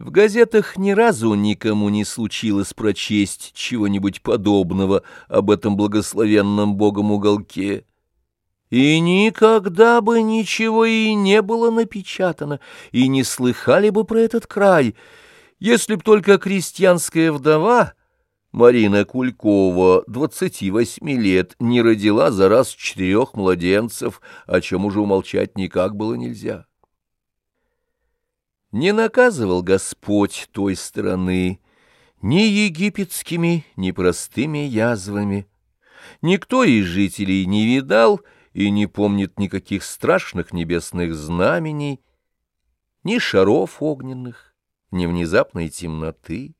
В газетах ни разу никому не случилось прочесть чего-нибудь подобного об этом благословенном Богом уголке. И никогда бы ничего и не было напечатано, и не слыхали бы про этот край, если б только крестьянская вдова Марина Кулькова, двадцати восьми лет, не родила за раз четырех младенцев, о чем уже умолчать никак было нельзя. Не наказывал Господь той стороны ни египетскими, ни простыми язвами. Никто из жителей не видал и не помнит никаких страшных небесных знамений, ни шаров огненных, ни внезапной темноты.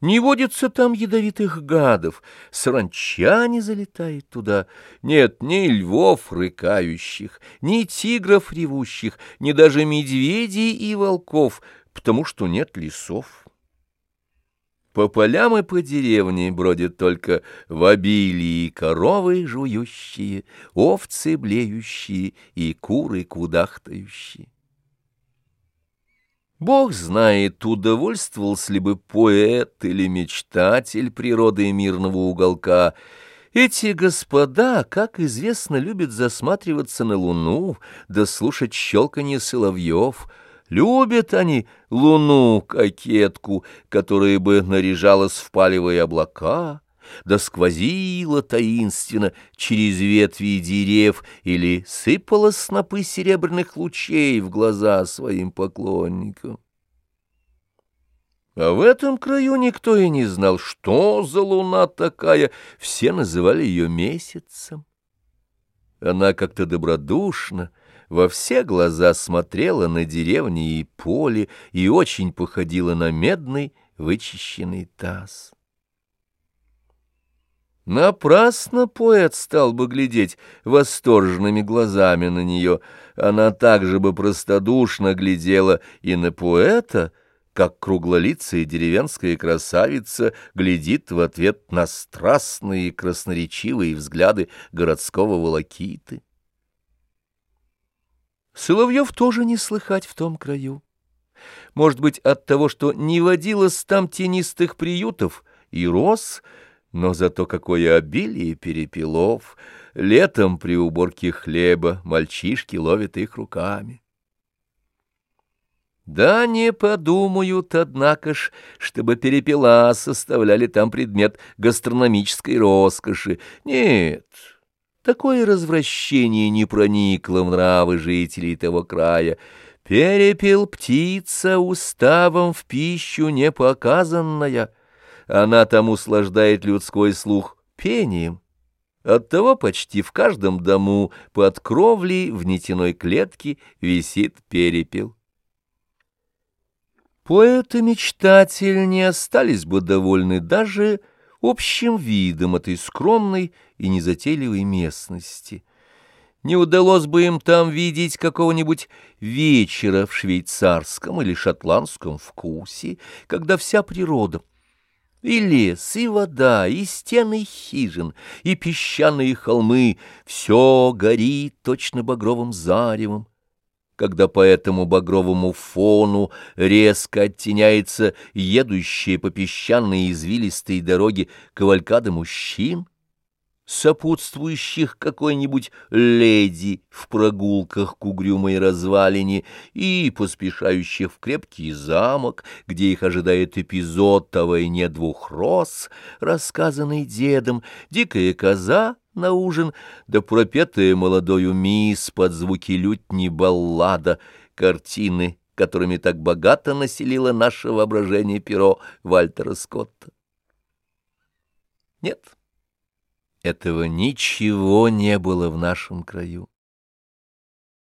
Не водится там ядовитых гадов, саранча не залетает туда. Нет ни львов рыкающих, ни тигров ревущих, ни даже медведей и волков, потому что нет лесов. По полям и по деревне бродят только в обилии коровы жующие, овцы блеющие и куры кудахтающие. Бог знает, удовольствовался ли бы поэт или мечтатель природы мирного уголка. Эти господа, как известно, любят засматриваться на луну, да слушать щелканье соловьев. Любят они луну, кокетку, которая бы наряжалась в палевые облака, да сквозила таинственно через ветви дерев или сыпала снопы серебряных лучей в глаза своим поклонникам. А в этом краю никто и не знал, что за луна такая, все называли ее месяцем. Она как-то добродушно, во все глаза смотрела на деревни и поле и очень походила на медный вычищенный таз. Напрасно поэт стал бы глядеть восторженными глазами на нее. Она также бы простодушно глядела и на поэта, как круглолицая деревенская красавица глядит в ответ на страстные красноречивые взгляды городского волокиты. Соловьев тоже не слыхать в том краю. Может быть, от того, что не водилось там тенистых приютов и роз, но зато какое обилие перепелов! Летом при уборке хлеба мальчишки ловят их руками. Да не подумают, однако ж, чтобы перепела составляли там предмет гастрономической роскоши. Нет, такое развращение не проникло в нравы жителей того края. Перепел птица уставом в пищу не показанная — она там услаждает людской слух пением. Оттого почти в каждом дому под кровлей в нетяной клетке висит перепел. Поэт и мечтатель не остались бы довольны даже общим видом этой скромной и незатейливой местности. Не удалось бы им там видеть какого-нибудь вечера в швейцарском или шотландском вкусе, когда вся природа — и лес, и вода, и стены хижин, и песчаные холмы — все горит точно багровым заревом. Когда по этому багровому фону резко оттеняется едущая по песчаной извилистой дороге кавалькада мужчин, сопутствующих какой-нибудь леди в прогулках к угрюмой развалине и поспешающих в крепкий замок, где их ожидает эпизод о войне двух роз, рассказанный дедом, дикая коза на ужин, да пропетая молодою мисс под звуки лютни баллада, картины, которыми так богато населило наше воображение перо Вальтера Скотта. Нет. Этого ничего не было в нашем краю.